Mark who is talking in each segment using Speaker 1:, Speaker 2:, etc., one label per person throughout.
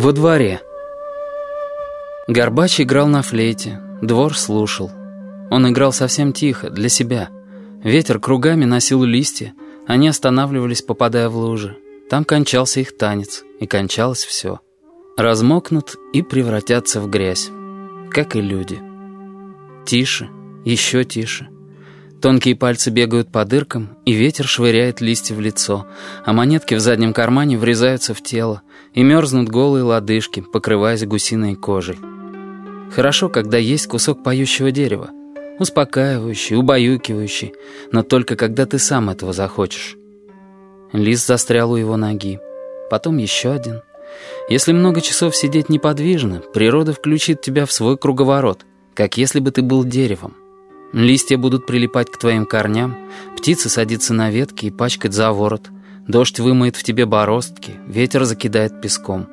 Speaker 1: Во дворе. Горбач играл на флейте, двор слушал. Он играл совсем тихо, для себя. Ветер кругами носил листья, они останавливались, попадая в лужи. Там кончался их танец, и кончалось все. Размокнут и превратятся в грязь, как и люди. Тише, еще тише. Тонкие пальцы бегают по дыркам, и ветер швыряет листья в лицо, а монетки в заднем кармане врезаются в тело, и мерзнут голые лодыжки, покрываясь гусиной кожей. Хорошо, когда есть кусок поющего дерева, успокаивающий, убаюкивающий, но только когда ты сам этого захочешь. Лист застрял у его ноги, потом еще один. Если много часов сидеть неподвижно, природа включит тебя в свой круговорот, как если бы ты был деревом. Листья будут прилипать к твоим корням, птицы садятся на ветки и пачкать за ворот, дождь вымоет в тебе бороздки, ветер закидает песком.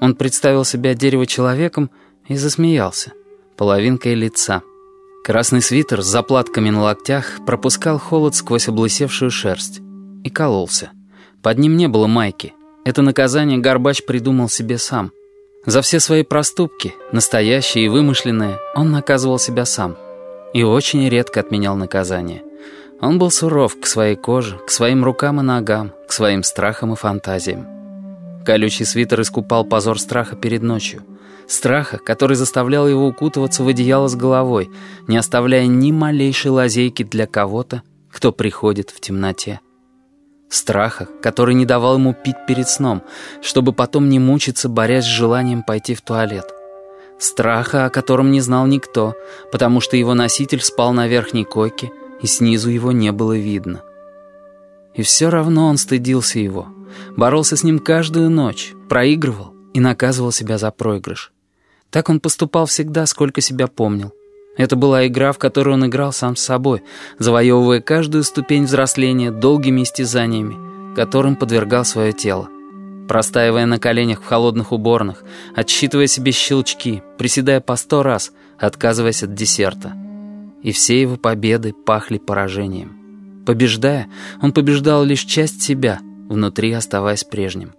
Speaker 1: Он представил себя дерево-человеком и засмеялся, половинкой лица. Красный свитер с заплатками на локтях пропускал холод сквозь облысевшую шерсть и кололся. Под ним не было майки. Это наказание Горбач придумал себе сам. За все свои проступки, настоящие и вымышленные, он наказывал себя сам — и очень редко отменял наказание. Он был суров к своей коже, к своим рукам и ногам, к своим страхам и фантазиям. Колючий свитер искупал позор страха перед ночью. Страха, который заставлял его укутываться в одеяло с головой, не оставляя ни малейшей лазейки для кого-то, кто приходит в темноте. Страха, который не давал ему пить перед сном, чтобы потом не мучиться, борясь с желанием пойти в туалет. Страха, о котором не знал никто, потому что его носитель спал на верхней койке, и снизу его не было видно. И все равно он стыдился его, боролся с ним каждую ночь, проигрывал и наказывал себя за проигрыш. Так он поступал всегда, сколько себя помнил. Это была игра, в которую он играл сам с собой, завоевывая каждую ступень взросления долгими истязаниями, которым подвергал свое тело простаивая на коленях в холодных уборных, отсчитывая себе щелчки, приседая по сто раз, отказываясь от десерта. И все его победы пахли поражением. Побеждая, он побеждал лишь часть себя, внутри оставаясь прежним.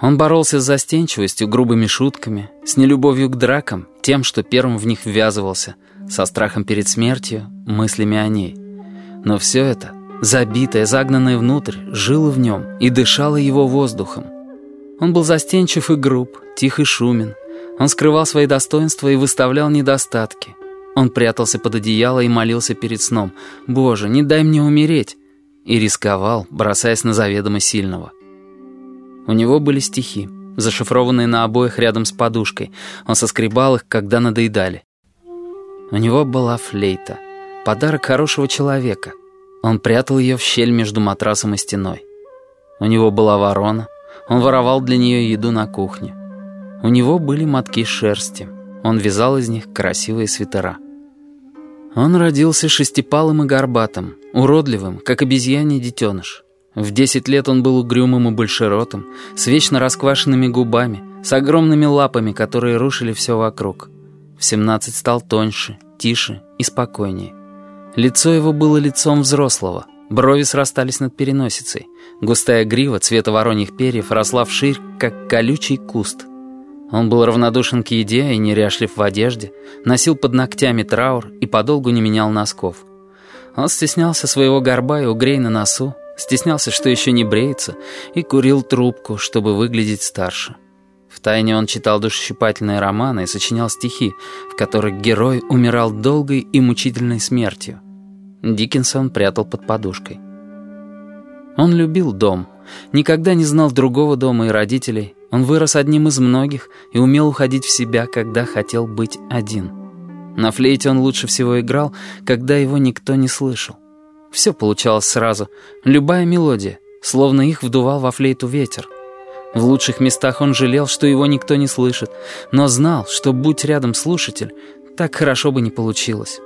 Speaker 1: Он боролся с застенчивостью, грубыми шутками, с нелюбовью к дракам, тем, что первым в них ввязывался, со страхом перед смертью, мыслями о ней. Но все это забитая, загнанная внутрь, жила в нем и дышала его воздухом. Он был застенчив и груб, тих и шумен. Он скрывал свои достоинства и выставлял недостатки. Он прятался под одеяло и молился перед сном «Боже, не дай мне умереть!» и рисковал, бросаясь на заведомо сильного. У него были стихи, зашифрованные на обоих рядом с подушкой. Он соскребал их, когда надоедали. У него была флейта, подарок хорошего человека — он прятал ее в щель между матрасом и стеной. У него была ворона, он воровал для нее еду на кухне. У него были мотки шерсти, он вязал из них красивые свитера. Он родился шестипалым и горбатым, уродливым, как обезьяний детеныш. В десять лет он был угрюмым и большеротым, с вечно расквашенными губами, с огромными лапами, которые рушили все вокруг. В семнадцать стал тоньше, тише и спокойнее. Лицо его было лицом взрослого. Брови срастались над переносицей. Густая грива цвета вороньих перьев росла вширь, как колючий куст. Он был равнодушен к еде и неряшлив в одежде, носил под ногтями траур и подолгу не менял носков. Он стеснялся своего горба и угрей на носу, стеснялся, что еще не бреется, и курил трубку, чтобы выглядеть старше. Втайне он читал душещипательные романы и сочинял стихи, в которых герой умирал долгой и мучительной смертью. Диккенсон прятал под подушкой. Он любил дом, никогда не знал другого дома и родителей. Он вырос одним из многих и умел уходить в себя, когда хотел быть один. На флейте он лучше всего играл, когда его никто не слышал. Все получалось сразу, любая мелодия, словно их вдувал во флейту ветер. В лучших местах он жалел, что его никто не слышит, но знал, что, будь рядом слушатель, так хорошо бы не получилось.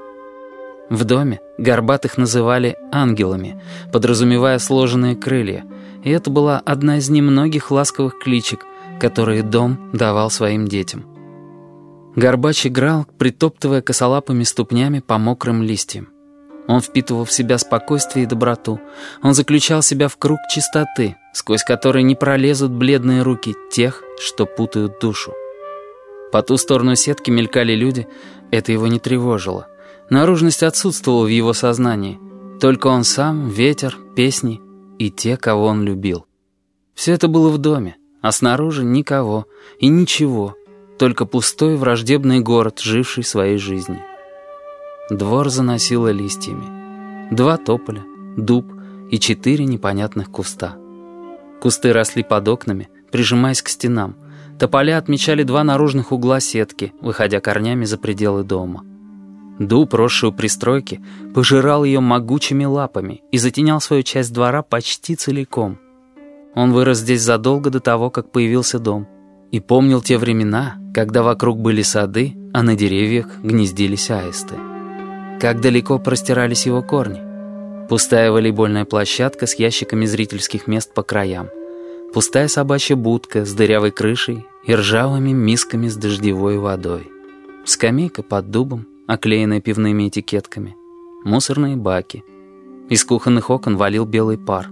Speaker 1: В доме горбатых называли ангелами, подразумевая сложенные крылья, и это была одна из немногих ласковых кличек, которые дом давал своим детям. Горбач играл, притоптывая косолапыми ступнями по мокрым листьям. Он впитывал в себя спокойствие и доброту. Он заключал себя в круг чистоты, сквозь который не пролезут бледные руки тех, что путают душу. По ту сторону сетки мелькали люди, это его не тревожило. Наружность отсутствовала в его сознании. Только он сам, ветер, песни и те, кого он любил. Все это было в доме, а снаружи никого и ничего, только пустой враждебный город, живший своей жизнью. Двор заносило листьями. Два тополя, дуб и четыре непонятных куста. Кусты росли под окнами, прижимаясь к стенам. Тополя отмечали два наружных угла сетки, выходя корнями за пределы дома. Дуб, росший у пристройки, пожирал ее могучими лапами и затенял свою часть двора почти целиком. Он вырос здесь задолго до того, как появился дом, и помнил те времена, когда вокруг были сады, а на деревьях гнездились аисты. Как далеко простирались его корни. Пустая волейбольная площадка с ящиками зрительских мест по краям. Пустая собачья будка с дырявой крышей и ржавыми мисками с дождевой водой. Скамейка под дубом, оклеенная пивными этикетками. Мусорные баки. Из кухонных окон валил белый пар.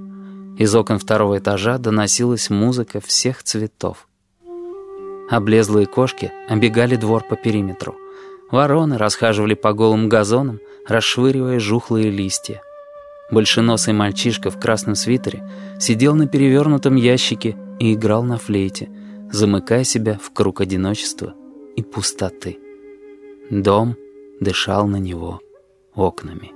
Speaker 1: Из окон второго этажа доносилась музыка всех цветов. Облезлые кошки обегали двор по периметру. Вороны расхаживали по голым газонам, расшвыривая жухлые листья. Большеносый мальчишка в красном свитере сидел на перевернутом ящике и играл на флейте, замыкая себя в круг одиночества и пустоты. Дом дышал на него окнами.